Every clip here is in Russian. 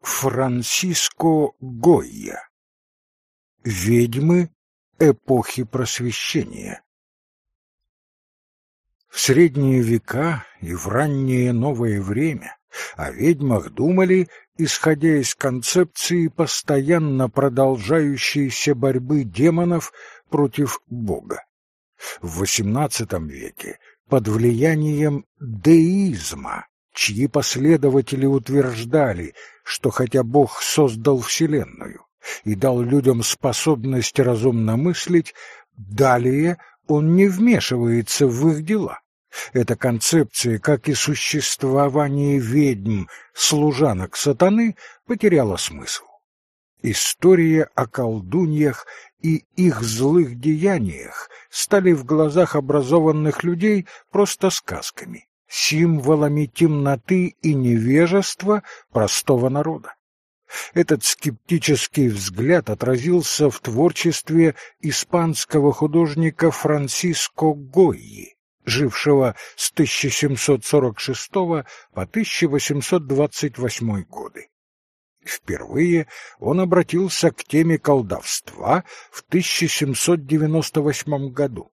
Франсиско Гойя. Ведьмы эпохи Просвещения. В средние века и в раннее новое время о ведьмах думали, исходя из концепции постоянно продолжающейся борьбы демонов против Бога. В XVIII веке под влиянием деизма, чьи последователи утверждали, что хотя Бог создал Вселенную и дал людям способность разумно мыслить, далее он не вмешивается в их дела. Эта концепция, как и существование ведьм, служанок сатаны, потеряла смысл. История о колдуньях и их злых деяниях стали в глазах образованных людей просто сказками, символами темноты и невежества простого народа. Этот скептический взгляд отразился в творчестве испанского художника Франсиско Гойи, жившего с 1746 по 1828 годы. Впервые он обратился к теме колдовства в 1798 году,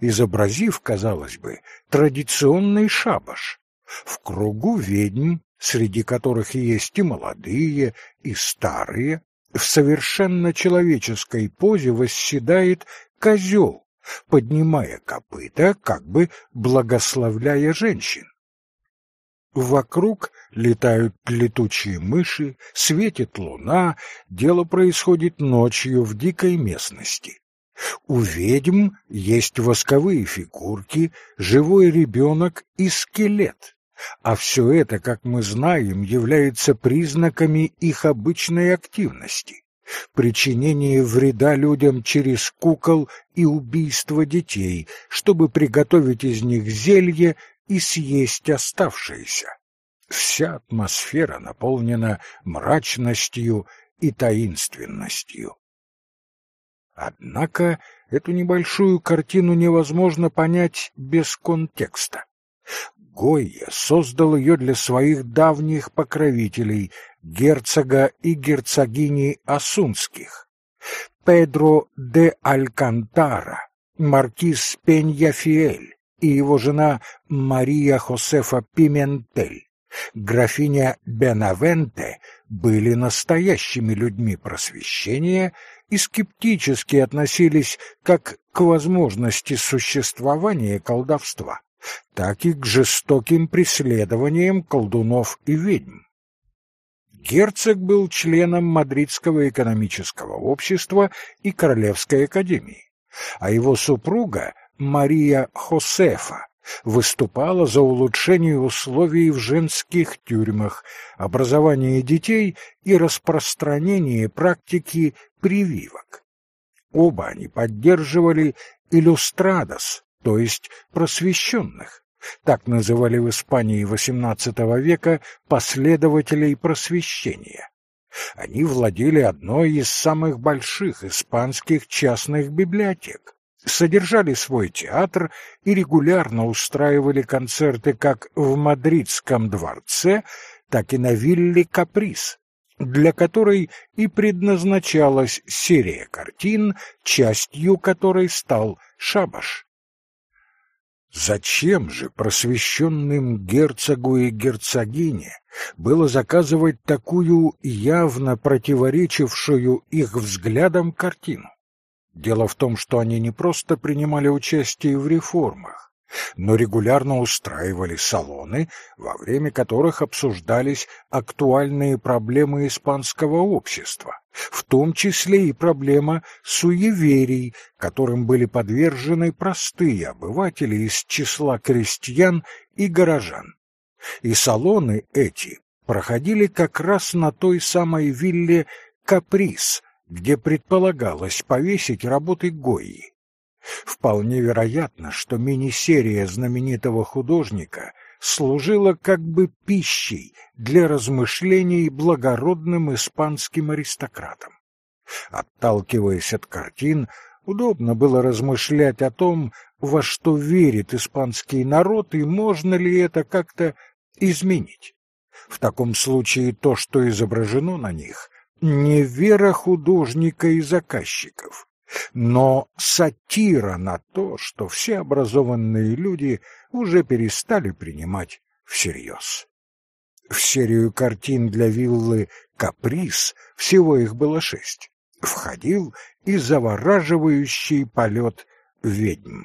изобразив, казалось бы, традиционный шабаш. В кругу ведьм, среди которых есть и молодые, и старые, в совершенно человеческой позе восседает козел, поднимая копыта, как бы благословляя женщин. Вокруг летают летучие мыши, светит луна, дело происходит ночью в дикой местности. У ведьм есть восковые фигурки, живой ребенок и скелет. А все это, как мы знаем, является признаками их обычной активности. Причинение вреда людям через кукол и убийство детей, чтобы приготовить из них зелье и съесть оставшиеся. Вся атмосфера наполнена мрачностью и таинственностью. Однако эту небольшую картину невозможно понять без контекста. Гойя создал ее для своих давних покровителей, герцога и герцогини Асунских. Педро де Алькантара, маркиз Пеньяфиэль, и его жена Мария Хосефа Пиментель, графиня Бенавенте, были настоящими людьми просвещения и скептически относились как к возможности существования колдовства, так и к жестоким преследованиям колдунов и ведьм. Герцог был членом Мадридского экономического общества и Королевской академии, а его супруга Мария Хосефа выступала за улучшение условий в женских тюрьмах, образование детей и распространение практики прививок. Оба они поддерживали иллюстрадос, то есть просвещенных. Так называли в Испании XVIII века последователей просвещения. Они владели одной из самых больших испанских частных библиотек содержали свой театр и регулярно устраивали концерты как в Мадридском дворце, так и на вилле «Каприз», для которой и предназначалась серия картин, частью которой стал «Шабаш». Зачем же просвещенным герцогу и герцогине было заказывать такую явно противоречившую их взглядам картину? Дело в том, что они не просто принимали участие в реформах, но регулярно устраивали салоны, во время которых обсуждались актуальные проблемы испанского общества, в том числе и проблема суеверий, которым были подвержены простые обыватели из числа крестьян и горожан. И салоны эти проходили как раз на той самой вилле «Каприз», где предполагалось повесить работы Гойи. Вполне вероятно, что мини-серия знаменитого художника служила как бы пищей для размышлений благородным испанским аристократам. Отталкиваясь от картин, удобно было размышлять о том, во что верит испанский народ и можно ли это как-то изменить. В таком случае то, что изображено на них, не вера художника и заказчиков, но сатира на то, что все образованные люди уже перестали принимать всерьез. В серию картин для виллы «Каприз» всего их было шесть. Входил и завораживающий полет ведьм.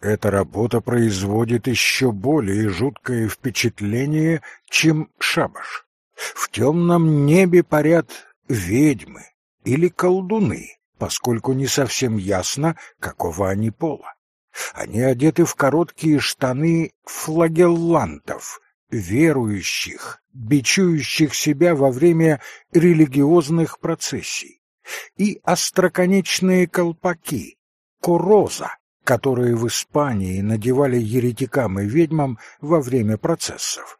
Эта работа производит еще более жуткое впечатление, чем шабаш. В темном небе парят ведьмы или колдуны, поскольку не совсем ясно, какого они пола. Они одеты в короткие штаны флагеллантов, верующих, бичующих себя во время религиозных процессий, и остроконечные колпаки, короза, которые в Испании надевали еретикам и ведьмам во время процессов.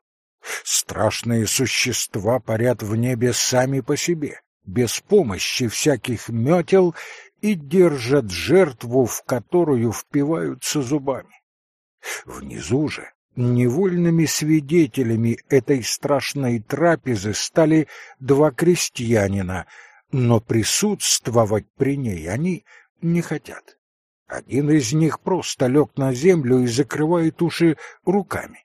Страшные существа парят в небе сами по себе, без помощи всяких метел и держат жертву, в которую впиваются зубами. Внизу же невольными свидетелями этой страшной трапезы стали два крестьянина, но присутствовать при ней они не хотят. Один из них просто лег на землю и закрывает уши руками.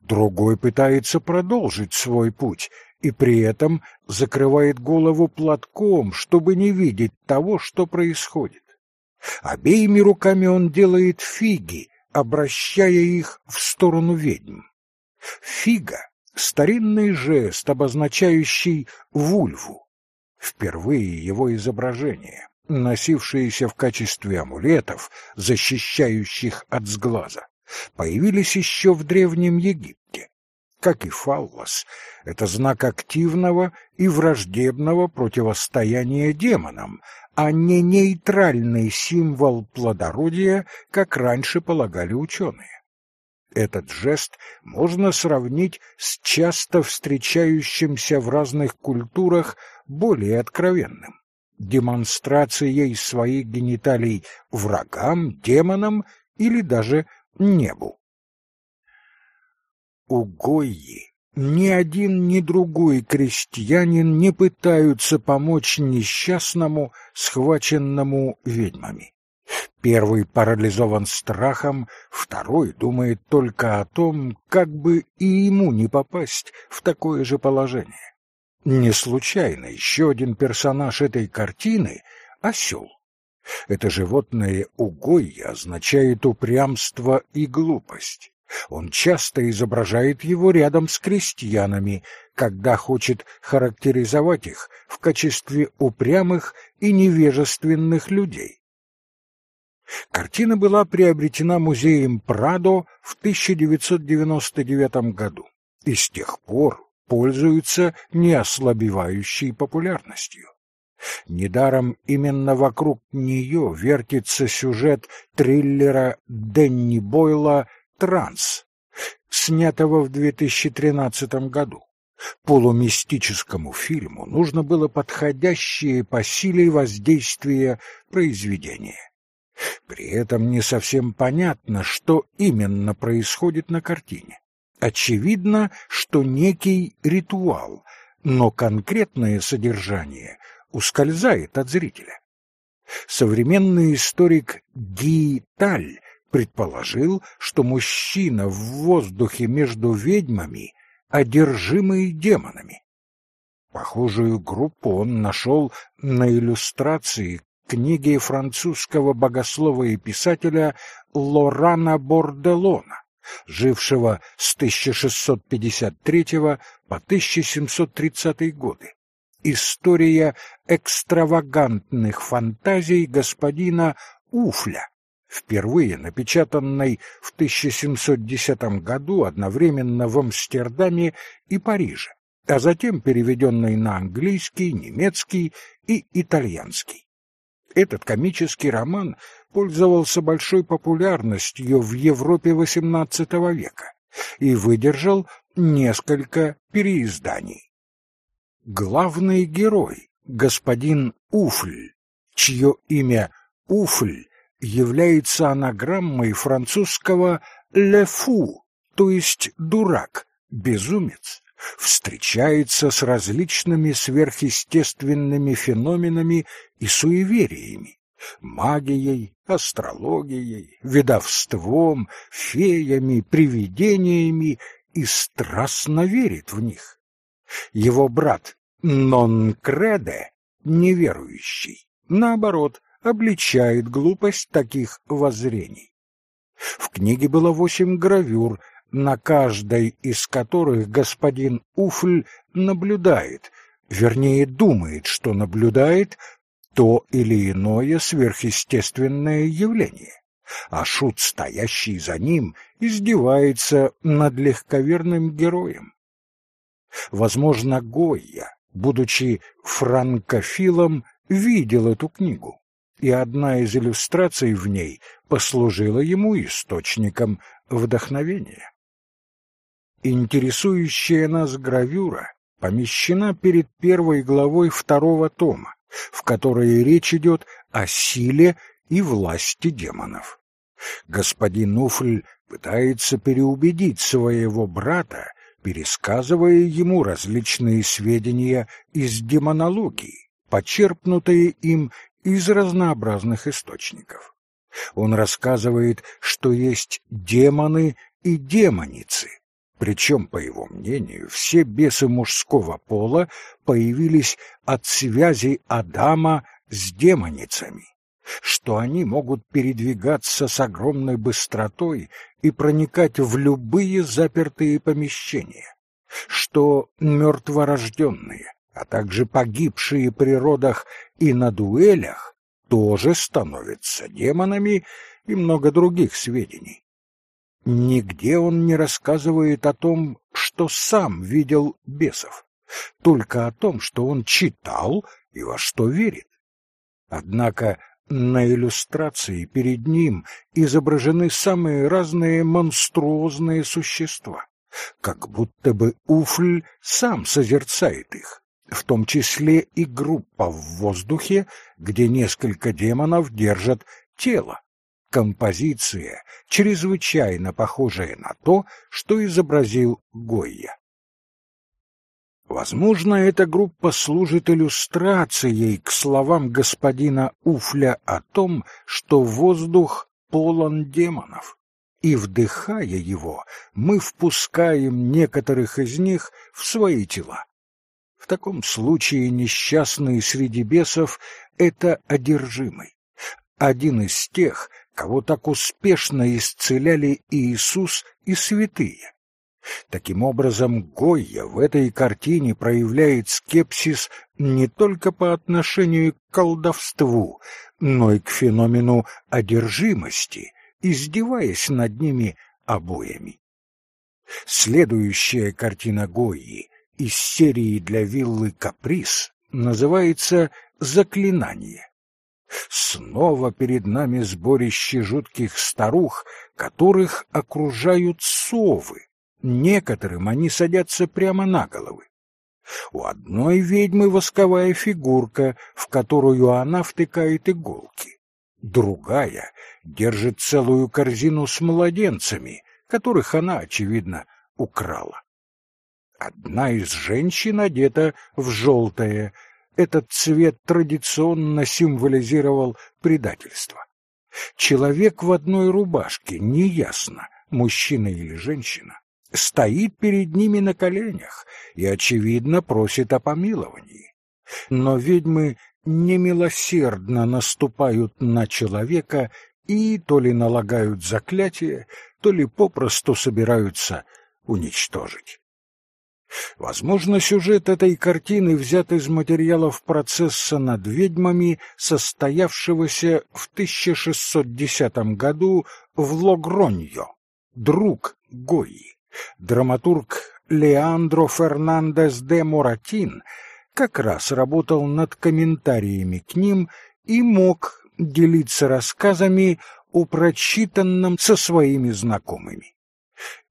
Другой пытается продолжить свой путь и при этом закрывает голову платком, чтобы не видеть того, что происходит. Обеими руками он делает фиги, обращая их в сторону ведьм. Фига — старинный жест, обозначающий вульву. Впервые его изображение, носившиеся в качестве амулетов, защищающих от сглаза, появились еще в Древнем Египте. Как и фаллос, это знак активного и враждебного противостояния демонам, а не нейтральный символ плодородия, как раньше полагали ученые. Этот жест можно сравнить с часто встречающимся в разных культурах более откровенным демонстрацией своих гениталий врагам, демонам или даже небу. У Гойи ни один, ни другой крестьянин не пытаются помочь несчастному, схваченному ведьмами. Первый парализован страхом, второй думает только о том, как бы и ему не попасть в такое же положение. Не случайно еще один персонаж этой картины — осел. Это животное угой означает упрямство и глупость. Он часто изображает его рядом с крестьянами, когда хочет характеризовать их в качестве упрямых и невежественных людей. Картина была приобретена музеем Прадо в 1999 году и с тех пор пользуется неослабевающей популярностью. Недаром именно вокруг нее вертится сюжет триллера Дэнни Бойла «Транс», снятого в 2013 году. Полумистическому фильму нужно было подходящее по силе воздействие произведение. При этом не совсем понятно, что именно происходит на картине. Очевидно, что некий ритуал, но конкретное содержание ускользает от зрителя. Современный историк Ги Таль предположил, что мужчина в воздухе между ведьмами одержимый демонами. Похожую группу он нашел на иллюстрации книги французского богослова и писателя Лорана Борделона жившего с 1653 по 1730 годы. История экстравагантных фантазий господина Уфля, впервые напечатанной в 1710 году одновременно в Амстердаме и Париже, а затем переведенной на английский, немецкий и итальянский. Этот комический роман пользовался большой популярностью в Европе XVIII века и выдержал несколько переизданий. Главный герой, господин Уфль, чье имя Уфль является анаграммой французского «ле фу», то есть «дурак», безумец встречается с различными сверхъестественными феноменами и суевериями, магией, астрологией, ведовством, феями, привидениями и страстно верит в них. Его брат Нон-Креде, неверующий, наоборот, обличает глупость таких воззрений. В книге было восемь гравюр, на каждой из которых господин Уфль наблюдает, вернее думает, что наблюдает то или иное сверхъестественное явление, а шут, стоящий за ним, издевается над легковерным героем. Возможно, Гойя, будучи франкофилом, видел эту книгу, и одна из иллюстраций в ней послужила ему источником вдохновения. Интересующая нас гравюра помещена перед первой главой второго тома, в которой речь идет о силе и власти демонов. Господин Уфль пытается переубедить своего брата, пересказывая ему различные сведения из демонологии, почерпнутые им из разнообразных источников. Он рассказывает, что есть демоны и демоницы, причем, по его мнению, все бесы мужского пола появились от связи Адама с демоницами, что они могут передвигаться с огромной быстротой и проникать в любые запертые помещения, что мертворожденные, а также погибшие при родах и на дуэлях тоже становятся демонами и много других сведений. Нигде он не рассказывает о том, что сам видел бесов, только о том, что он читал и во что верит. Однако на иллюстрации перед ним изображены самые разные монструозные существа, как будто бы Уфль сам созерцает их, в том числе и группа в воздухе, где несколько демонов держат тело, композиция, чрезвычайно похожая на то, что изобразил Гойя. Возможно, эта группа служит иллюстрацией к словам господина Уфля о том, что воздух полон демонов, и, вдыхая его, мы впускаем некоторых из них в свои тела. В таком случае несчастный среди бесов — это одержимый, один из тех, кого так успешно исцеляли Иисус и святые. Таким образом, Гойя в этой картине проявляет скепсис не только по отношению к колдовству, но и к феномену одержимости, издеваясь над ними обоями. Следующая картина Гойи из серии для виллы «Каприз» называется «Заклинание». Снова перед нами сборище жутких старух, которых окружают совы. Некоторым они садятся прямо на головы. У одной ведьмы восковая фигурка, в которую она втыкает иголки. Другая держит целую корзину с младенцами, которых она, очевидно, украла. Одна из женщин одета в желтое, этот цвет традиционно символизировал предательство. Человек в одной рубашке, неясно, мужчина или женщина, стоит перед ними на коленях и, очевидно, просит о помиловании. Но ведьмы немилосердно наступают на человека и то ли налагают заклятие, то ли попросту собираются уничтожить. Возможно, сюжет этой картины взят из материалов процесса над ведьмами, состоявшегося в 1610 году в Логроньо. Друг Гои, драматург Леандро Фернандес де Моратин, как раз работал над комментариями к ним и мог делиться рассказами о прочитанном со своими знакомыми.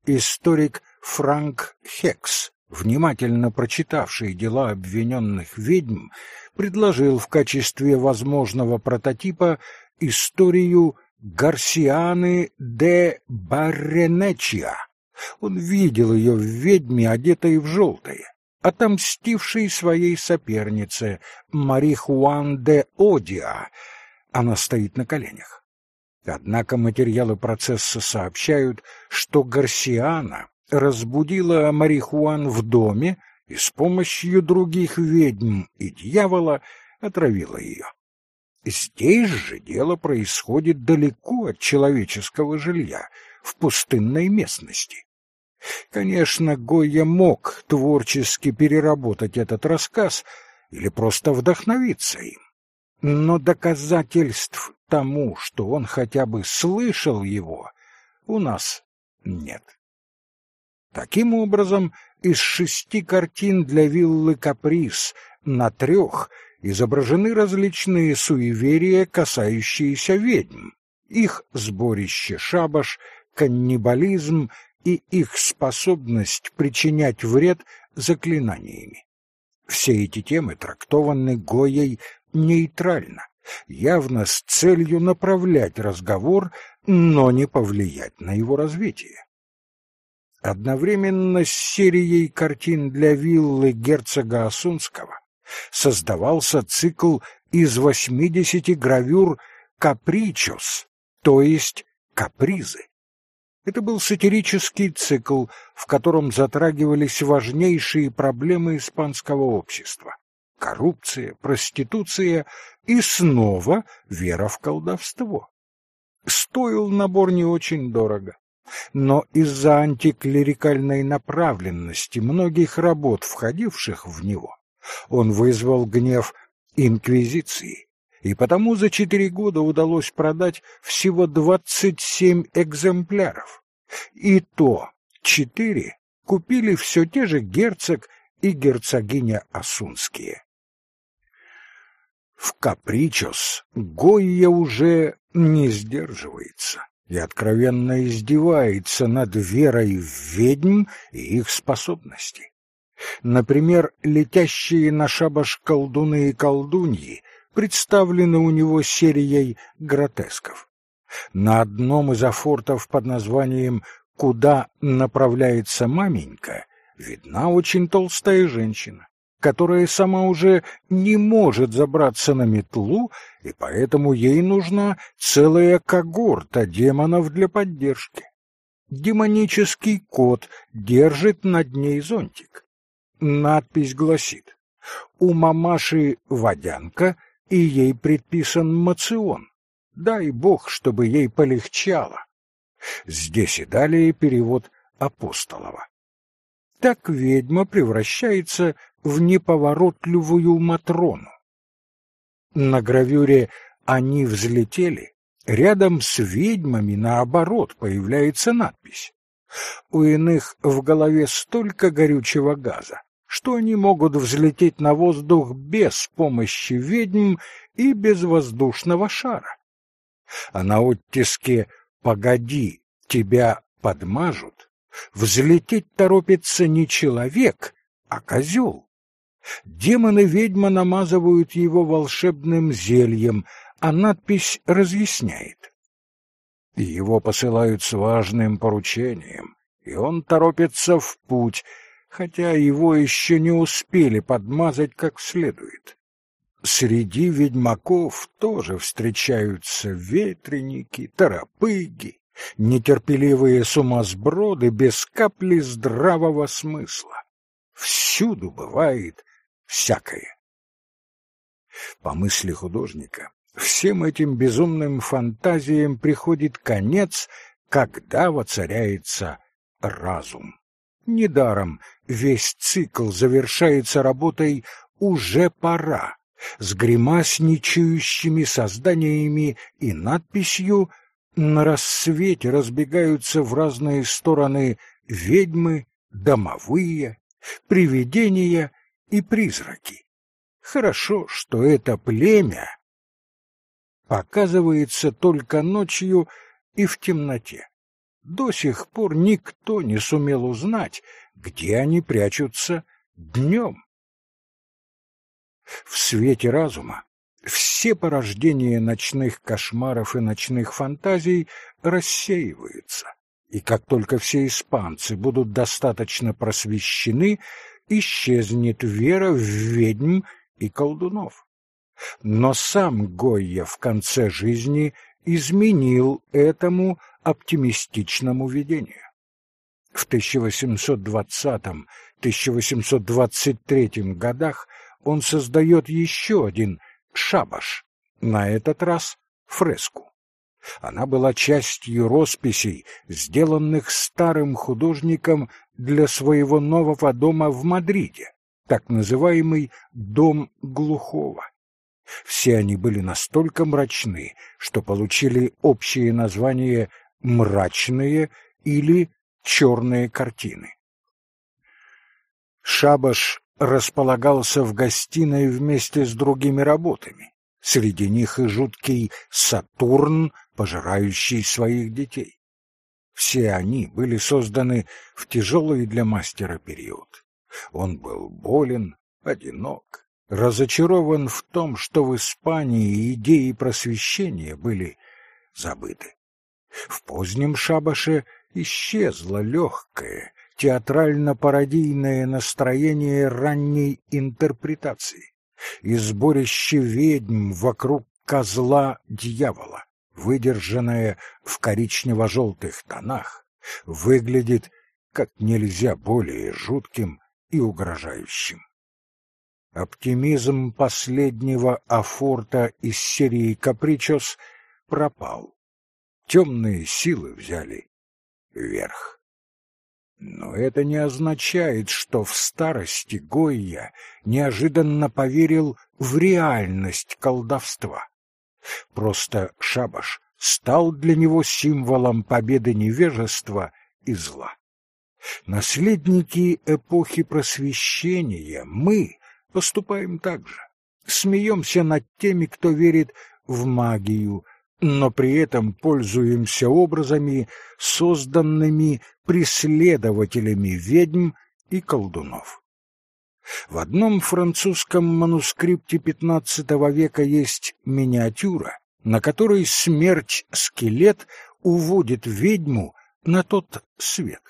Историк Франк Хекс внимательно прочитавший дела обвиненных ведьм, предложил в качестве возможного прототипа историю Гарсианы де Барренечиа, Он видел ее в ведьме, одетой в желтое, отомстившей своей сопернице Мари Хуан де Одиа. Она стоит на коленях. Однако материалы процесса сообщают, что Гарсиана разбудила Марихуан в доме и с помощью других ведьм и дьявола отравила ее. Здесь же дело происходит далеко от человеческого жилья, в пустынной местности. Конечно, Гойя мог творчески переработать этот рассказ или просто вдохновиться им. Но доказательств тому, что он хотя бы слышал его, у нас нет. Таким образом, из шести картин для виллы «Каприз» на трех изображены различные суеверия, касающиеся ведьм, их сборище шабаш, каннибализм и их способность причинять вред заклинаниями. Все эти темы трактованы Гоей нейтрально, явно с целью направлять разговор, но не повлиять на его развитие. Одновременно с серией картин для виллы герцога Осунского создавался цикл из восьмидесяти гравюр «Капричос», то есть «Капризы». Это был сатирический цикл, в котором затрагивались важнейшие проблемы испанского общества. Коррупция, проституция и снова вера в колдовство. Стоил набор не очень дорого но из-за антиклерикальной направленности многих работ, входивших в него, он вызвал гнев инквизиции, и потому за четыре года удалось продать всего двадцать семь экземпляров. И то четыре купили все те же герцог и герцогиня Осунские. В Капричос Гойя уже не сдерживается и откровенно издевается над верой в ведьм и их способности. Например, летящие на шабаш колдуны и колдуньи представлены у него серией гротесков. На одном из афортов под названием «Куда направляется маменька» видна очень толстая женщина которая сама уже не может забраться на метлу, и поэтому ей нужна целая когорта демонов для поддержки. Демонический кот держит над ней зонтик. Надпись гласит «У мамаши водянка, и ей предписан мацион. Дай бог, чтобы ей полегчало». Здесь и далее перевод Апостолова. Так ведьма превращается в неповоротливую Матрону. На гравюре «Они взлетели» рядом с ведьмами, наоборот, появляется надпись. У иных в голове столько горючего газа, что они могут взлететь на воздух без помощи ведьм и без воздушного шара. А на оттиске «Погоди, тебя подмажут» взлететь торопится не человек, а козел. Демоны-ведьма намазывают его волшебным зельем, а надпись разъясняет. Его посылают с важным поручением, и он торопится в путь, хотя его еще не успели подмазать как следует. Среди ведьмаков тоже встречаются ветреники, торопыги, нетерпеливые сумасброды без капли здравого смысла. Всюду бывает всякое. По мысли художника, всем этим безумным фантазиям приходит конец, когда воцаряется разум. Недаром весь цикл завершается работой «Уже пора» с гримасничающими созданиями и надписью «На рассвете разбегаются в разные стороны ведьмы, домовые, привидения и призраки. Хорошо, что это племя показывается только ночью и в темноте. До сих пор никто не сумел узнать, где они прячутся днем. В свете разума все порождения ночных кошмаров и ночных фантазий рассеиваются, и как только все испанцы будут достаточно просвещены, исчезнет вера в ведьм и колдунов. Но сам Гойя в конце жизни изменил этому оптимистичному видению. В 1820-1823 годах он создает еще один шабаш, на этот раз фреску. Она была частью росписей, сделанных старым художником для своего нового дома в Мадриде, так называемый «Дом глухого». Все они были настолько мрачны, что получили общее название «мрачные» или «черные картины». Шабаш располагался в гостиной вместе с другими работами. Среди них и жуткий Сатурн, пожирающий своих детей. Все они были созданы в тяжелый для мастера период. Он был болен, одинок, разочарован в том, что в Испании идеи просвещения были забыты. В позднем шабаше исчезло легкое, театрально-пародийное настроение ранней интерпретации и сборище ведьм вокруг козла дьявола, выдержанное в коричнево-желтых тонах, выглядит как нельзя более жутким и угрожающим. Оптимизм последнего афорта из серии «Капричос» пропал. Темные силы взяли верх. Но это не означает, что в старости Гойя неожиданно поверил в реальность колдовства. Просто шабаш стал для него символом победы невежества и зла. Наследники эпохи просвещения, мы поступаем так же. Смеемся над теми, кто верит в магию, но при этом пользуемся образами, созданными преследователями ведьм и колдунов. В одном французском манускрипте XV века есть миниатюра, на которой смерть-скелет уводит ведьму на тот свет.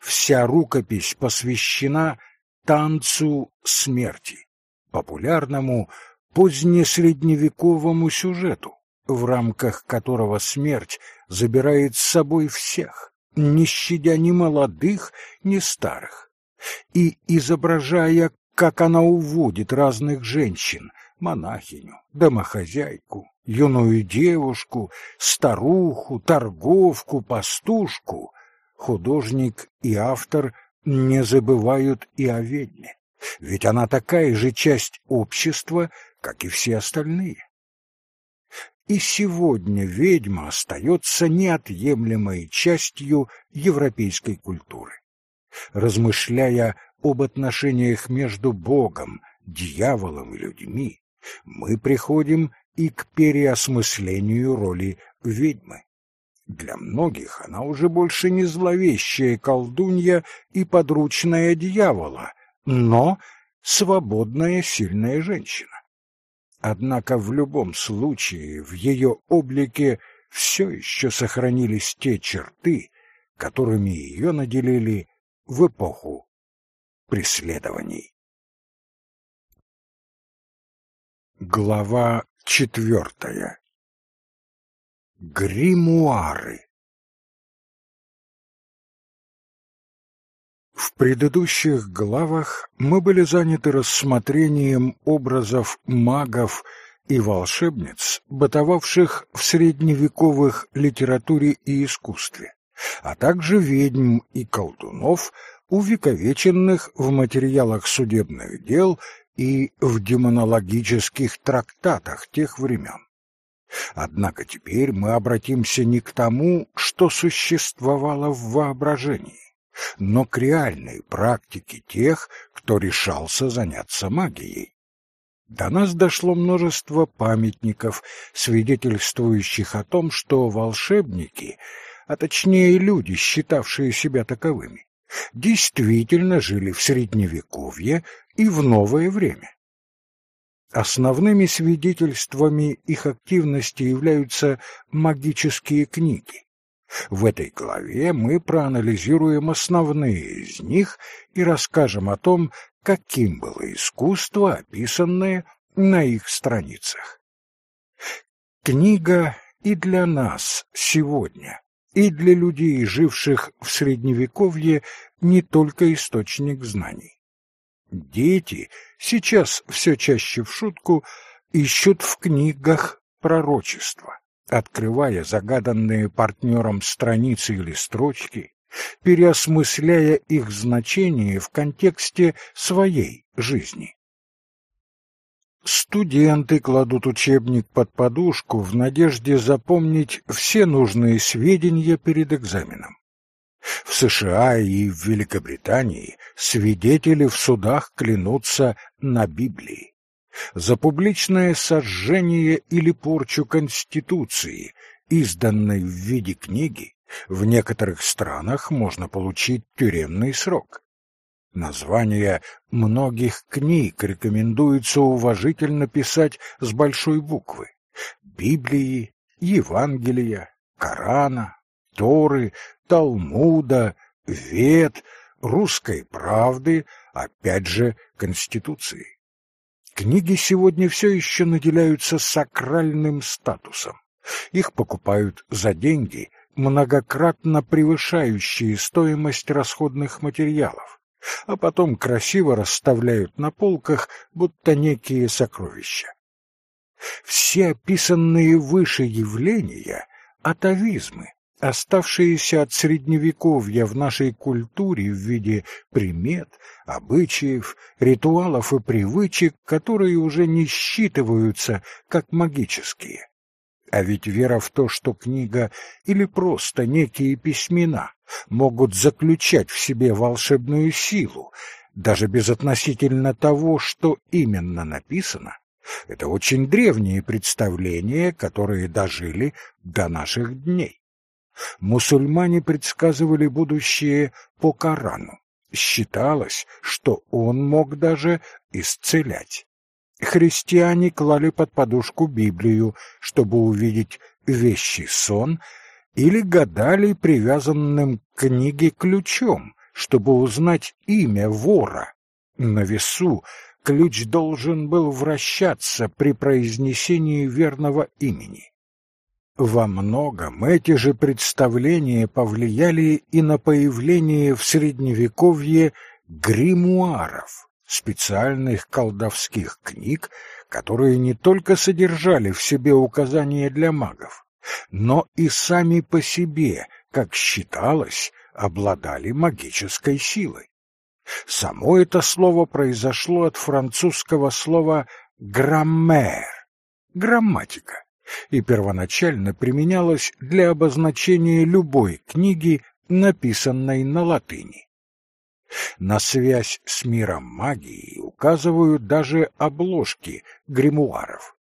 Вся рукопись посвящена танцу смерти, популярному позднесредневековому сюжету, в рамках которого смерть забирает с собой всех, не щадя ни молодых, ни старых. И, изображая, как она уводит разных женщин, монахиню, домохозяйку, юную девушку, старуху, торговку, пастушку, художник и автор не забывают и о ведьме, ведь она такая же часть общества, как и все остальные. И сегодня ведьма остается неотъемлемой частью европейской культуры. Размышляя об отношениях между Богом, дьяволом и людьми, мы приходим и к переосмыслению роли ведьмы. Для многих она уже больше не зловещая колдунья и подручная дьявола, но свободная сильная женщина. Однако в любом случае в ее облике все еще сохранились те черты, которыми ее наделили в эпоху преследований. Глава четвертая Гримуары В предыдущих главах мы были заняты рассмотрением образов магов и волшебниц, бытовавших в средневековых литературе и искусстве, а также ведьм и колдунов, увековеченных в материалах судебных дел и в демонологических трактатах тех времен. Однако теперь мы обратимся не к тому, что существовало в воображении, но к реальной практике тех, кто решался заняться магией. До нас дошло множество памятников, свидетельствующих о том, что волшебники, а точнее люди, считавшие себя таковыми, действительно жили в Средневековье и в новое время. Основными свидетельствами их активности являются магические книги, В этой главе мы проанализируем основные из них и расскажем о том, каким было искусство, описанное на их страницах. Книга и для нас сегодня, и для людей, живших в Средневековье, не только источник знаний. Дети сейчас все чаще в шутку ищут в книгах пророчества, открывая загаданные партнером страницы или строчки, переосмысляя их значение в контексте своей жизни. Студенты кладут учебник под подушку в надежде запомнить все нужные сведения перед экзаменом. В США и в Великобритании свидетели в судах клянутся на Библии. За публичное сожжение или порчу Конституции, изданной в виде книги, в некоторых странах можно получить тюремный срок. Названия многих книг рекомендуется уважительно писать с большой буквы. Библии, Евангелия, Корана, Торы, Талмуда, Вет, Русской правды, опять же, Конституции. Книги сегодня все еще наделяются сакральным статусом. Их покупают за деньги, многократно превышающие стоимость расходных материалов а потом красиво расставляют на полках, будто некие сокровища. Все описанные выше явления — атовизмы, оставшиеся от средневековья в нашей культуре в виде примет, обычаев, ритуалов и привычек, которые уже не считываются как магические. А ведь вера в то, что книга или просто некие письмена могут заключать в себе волшебную силу, даже безотносительно того, что именно написано, это очень древние представления, которые дожили до наших дней. Мусульмане предсказывали будущее по Корану. Считалось, что он мог даже исцелять. Христиане клали под подушку Библию, чтобы увидеть вещий сон, или гадали привязанным к книге ключом, чтобы узнать имя вора. На весу ключ должен был вращаться при произнесении верного имени. Во многом эти же представления повлияли и на появление в Средневековье гримуаров, специальных колдовских книг, которые не только содержали в себе указания для магов, но и сами по себе, как считалось, обладали магической силой. Само это слово произошло от французского слова «граммер» — грамматика, и первоначально применялось для обозначения любой книги, написанной на латыни. На связь с миром магии указывают даже обложки гримуаров.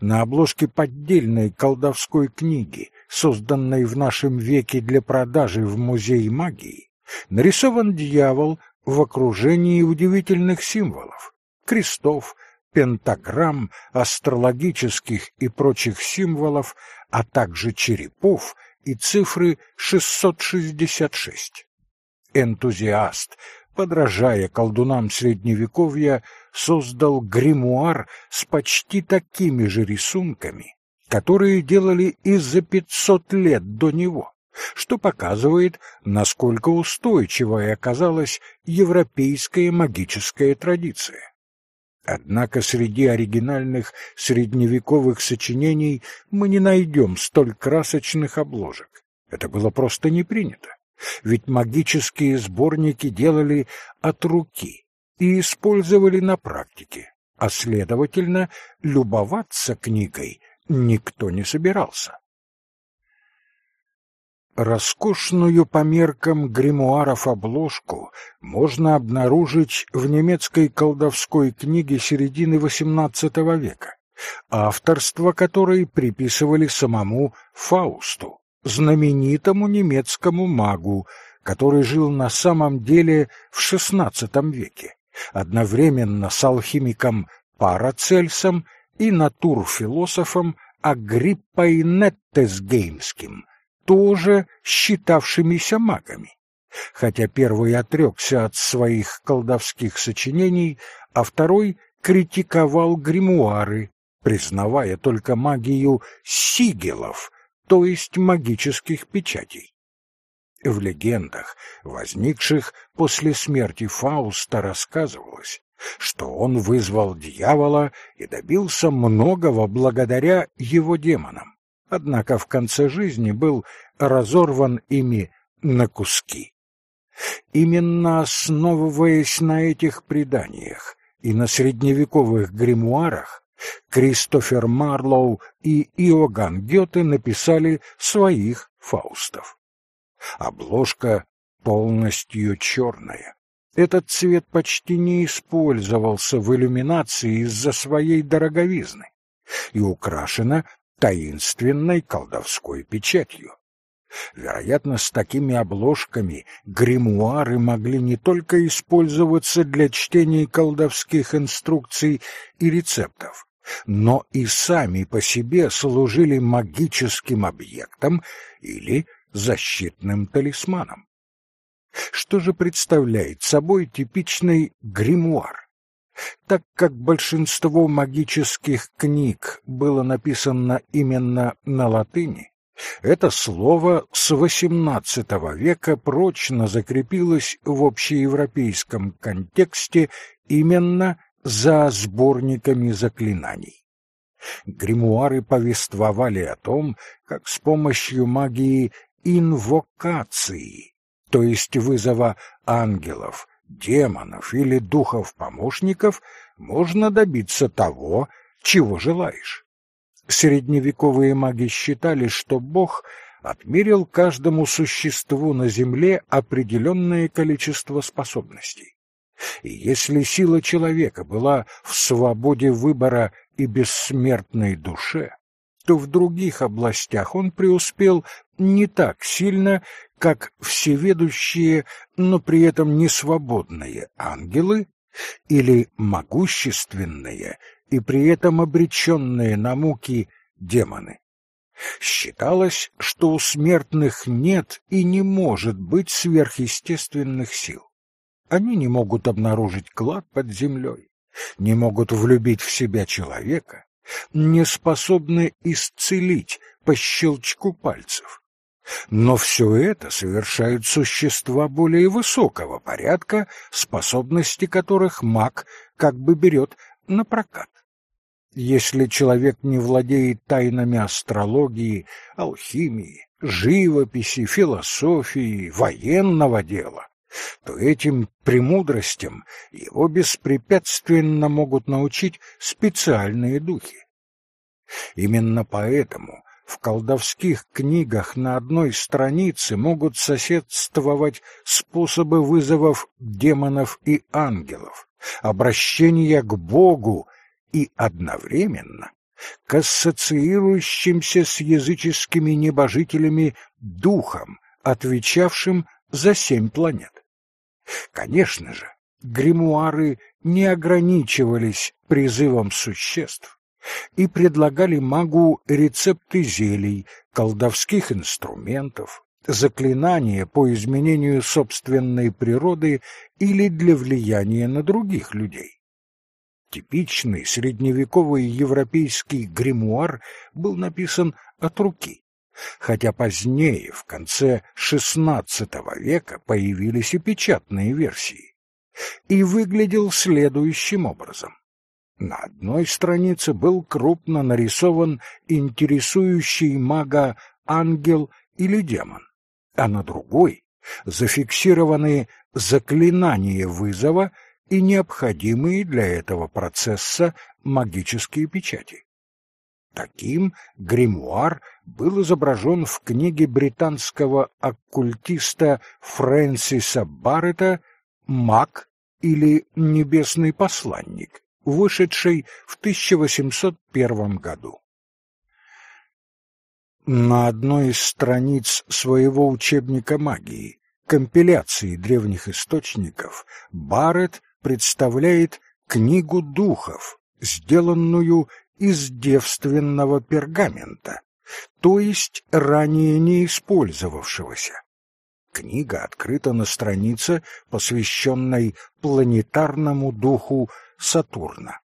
На обложке поддельной колдовской книги, созданной в нашем веке для продажи в музее магии, нарисован дьявол в окружении удивительных символов, крестов, пентаграмм, астрологических и прочих символов, а также черепов и цифры 666 энтузиаст, подражая колдунам Средневековья, создал гримуар с почти такими же рисунками, которые делали и за пятьсот лет до него, что показывает, насколько устойчивой оказалась европейская магическая традиция. Однако среди оригинальных средневековых сочинений мы не найдем столь красочных обложек. Это было просто не принято. Ведь магические сборники делали от руки и использовали на практике, а, следовательно, любоваться книгой никто не собирался. Роскошную по меркам гримуаров обложку можно обнаружить в немецкой колдовской книге середины XVIII века, авторство которой приписывали самому Фаусту знаменитому немецкому магу, который жил на самом деле в XVI веке, одновременно с алхимиком Парацельсом и натурфилософом Агриппой Неттесгеймским, тоже считавшимися магами. Хотя первый отрекся от своих колдовских сочинений, а второй критиковал гримуары, признавая только магию сигелов, то есть магических печатей. В легендах, возникших после смерти Фауста, рассказывалось, что он вызвал дьявола и добился многого благодаря его демонам, однако в конце жизни был разорван ими на куски. Именно основываясь на этих преданиях и на средневековых гримуарах, Кристофер Марлоу и Иоганн Гёте написали своих Фаустов. Обложка полностью черная. Этот цвет почти не использовался в иллюминации из-за своей дороговизны и украшена таинственной колдовской печатью. Вероятно, с такими обложками гримуары могли не только использоваться для чтения колдовских инструкций и рецептов, но и сами по себе служили магическим объектом или защитным талисманом. Что же представляет собой типичный гримуар? Так как большинство магических книг было написано именно на латыни, это слово с XVIII века прочно закрепилось в общеевропейском контексте именно за сборниками заклинаний. Гримуары повествовали о том, как с помощью магии инвокации, то есть вызова ангелов, демонов или духов-помощников, можно добиться того, чего желаешь. Средневековые маги считали, что Бог отмерил каждому существу на земле определенное количество способностей. И если сила человека была в свободе выбора и бессмертной душе, то в других областях он преуспел не так сильно, как всеведущие, но при этом не свободные ангелы или могущественные и при этом обреченные на муки демоны. Считалось, что у смертных нет и не может быть сверхъестественных сил. Они не могут обнаружить клад под землей, не могут влюбить в себя человека, не способны исцелить по щелчку пальцев. Но все это совершают существа более высокого порядка, способности которых маг как бы берет на прокат. Если человек не владеет тайнами астрологии, алхимии, живописи, философии, военного дела, то этим премудростям его беспрепятственно могут научить специальные духи. Именно поэтому в колдовских книгах на одной странице могут соседствовать способы вызовов демонов и ангелов, обращения к Богу и одновременно к ассоциирующимся с языческими небожителями духам, отвечавшим за семь планет. Конечно же, гримуары не ограничивались призывом существ и предлагали магу рецепты зелий, колдовских инструментов, заклинания по изменению собственной природы или для влияния на других людей. Типичный средневековый европейский гримуар был написан от руки, хотя позднее, в конце XVI века, появились и печатные версии, и выглядел следующим образом. На одной странице был крупно нарисован интересующий мага ангел или демон, а на другой зафиксированы заклинания вызова и необходимые для этого процесса магические печати. Таким гримуар был изображен в книге британского оккультиста Фрэнсиса Баррета «Маг» или «Небесный посланник», вышедшей в 1801 году. На одной из страниц своего учебника магии, компиляции древних источников, Барретт представляет книгу духов, сделанную из девственного пергамента, то есть ранее не использовавшегося. Книга открыта на странице, посвященной планетарному духу Сатурна.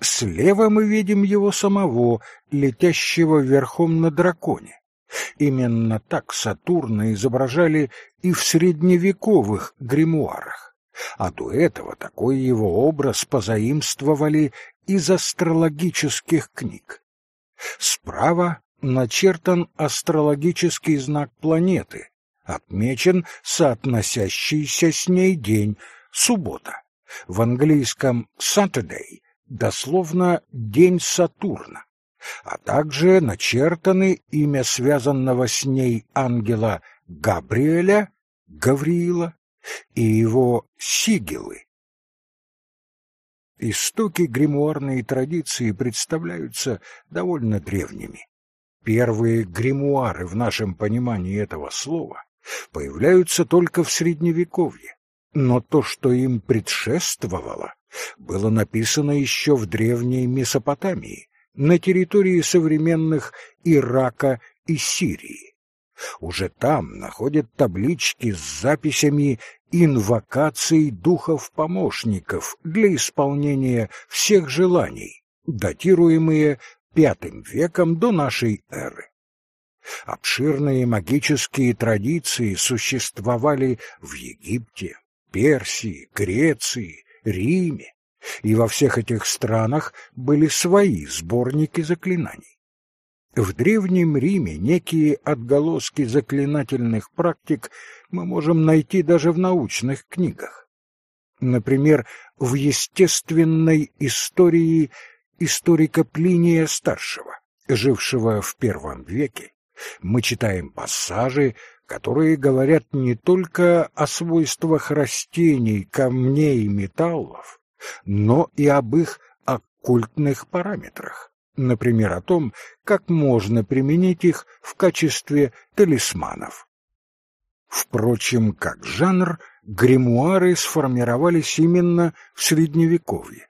Слева мы видим его самого, летящего верхом на драконе. Именно так Сатурна изображали и в средневековых гримуарах. А до этого такой его образ позаимствовали из астрологических книг. Справа начертан астрологический знак планеты, отмечен соотносящийся с ней день — суббота. В английском Saturday дословно «день Сатурна», а также начертаны имя связанного с ней ангела Габриэля, Гавриила и его сигилы. Истоки гримуарной традиции представляются довольно древними. Первые гримуары в нашем понимании этого слова появляются только в Средневековье, но то, что им предшествовало, было написано еще в древней Месопотамии, на территории современных Ирака и Сирии. Уже там находят таблички с записями инвокаций духов-помощников для исполнения всех желаний, датируемые V веком до нашей эры. Обширные магические традиции существовали в Египте, Персии, Греции, Риме, и во всех этих странах были свои сборники заклинаний. В Древнем Риме некие отголоски заклинательных практик мы можем найти даже в научных книгах. Например, в естественной истории историка Плиния Старшего, жившего в первом веке, мы читаем пассажи, которые говорят не только о свойствах растений, камней и металлов, но и об их оккультных параметрах. Например, о том, как можно применить их в качестве талисманов. Впрочем, как жанр, гримуары сформировались именно в Средневековье.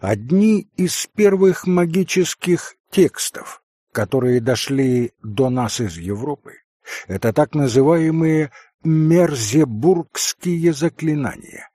Одни из первых магических текстов, которые дошли до нас из Европы, это так называемые мерзебургские заклинания,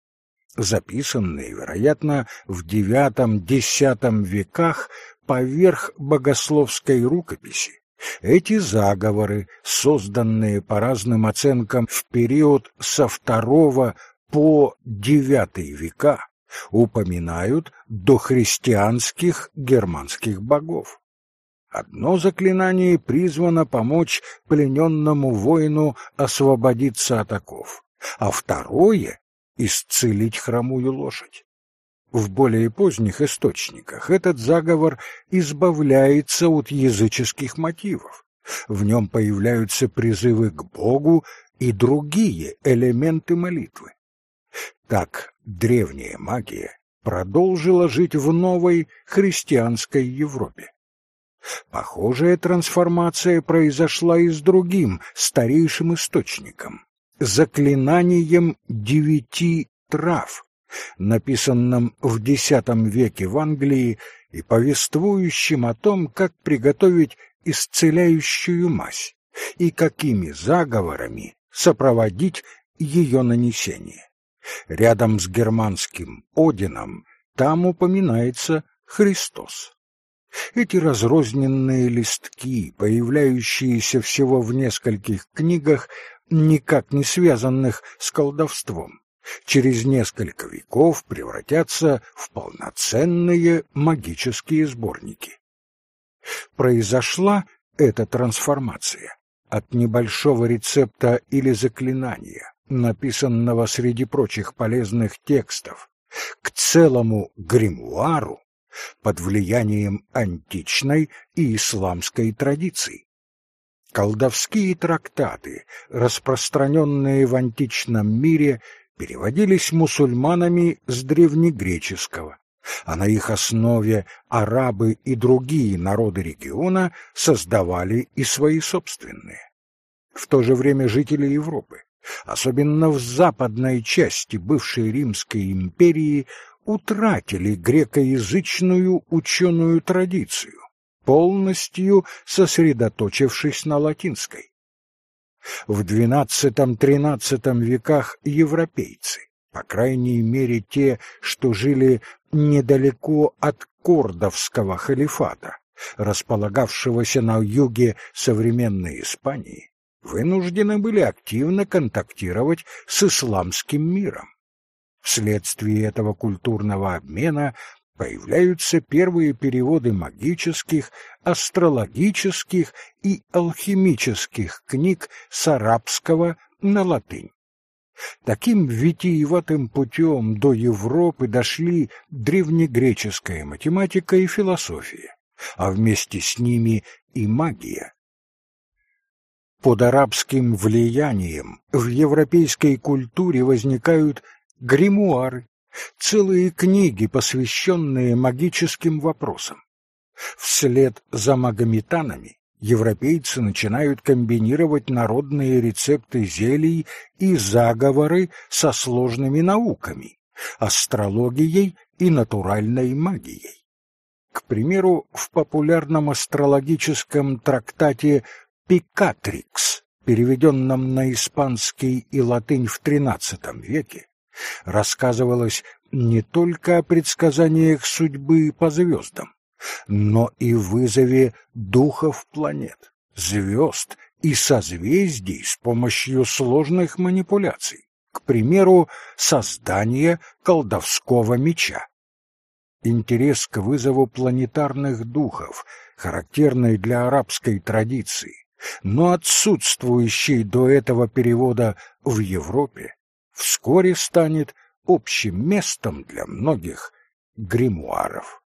записанные, вероятно, в IX-X веках поверх богословской рукописи. Эти заговоры, созданные по разным оценкам в период со II по IX века, упоминают дохристианских германских богов. Одно заклинание призвано помочь плененному воину освободиться от оков, а второе — исцелить хромую лошадь. В более поздних источниках этот заговор избавляется от языческих мотивов. В нем появляются призывы к Богу и другие элементы молитвы. Так древняя магия продолжила жить в новой христианской Европе. Похожая трансформация произошла и с другим, старейшим источником — заклинанием девяти трав, написанным в X веке в Англии и повествующим о том, как приготовить исцеляющую мазь и какими заговорами сопроводить ее нанесение. Рядом с германским Одином там упоминается Христос. Эти разрозненные листки, появляющиеся всего в нескольких книгах, никак не связанных с колдовством, через несколько веков превратятся в полноценные магические сборники. Произошла эта трансформация от небольшого рецепта или заклинания, написанного среди прочих полезных текстов, к целому гримуару, под влиянием античной и исламской традиций. Колдовские трактаты, распространенные в античном мире, переводились мусульманами с древнегреческого, а на их основе арабы и другие народы региона создавали и свои собственные. В то же время жители Европы, особенно в западной части бывшей Римской империи, утратили грекоязычную ученую традицию, полностью сосредоточившись на латинской. В XII-XIII веках европейцы, по крайней мере те, что жили недалеко от Кордовского халифата, располагавшегося на юге современной Испании, вынуждены были активно контактировать с исламским миром. Вследствие этого культурного обмена появляются первые переводы магических, астрологических и алхимических книг с арабского на латынь. Таким витиеватым путем до Европы дошли древнегреческая математика и философия, а вместе с ними и магия. Под арабским влиянием в европейской культуре возникают гримуары, целые книги, посвященные магическим вопросам. Вслед за магометанами европейцы начинают комбинировать народные рецепты зелий и заговоры со сложными науками, астрологией и натуральной магией. К примеру, в популярном астрологическом трактате «Пикатрикс», переведенном на испанский и латынь в XIII веке, рассказывалось не только о предсказаниях судьбы по звездам, но и вызове духов планет, звезд и созвездий с помощью сложных манипуляций, к примеру, создания колдовского меча. Интерес к вызову планетарных духов, характерный для арабской традиции, но отсутствующий до этого перевода в Европе, вскоре станет общим местом для многих гримуаров.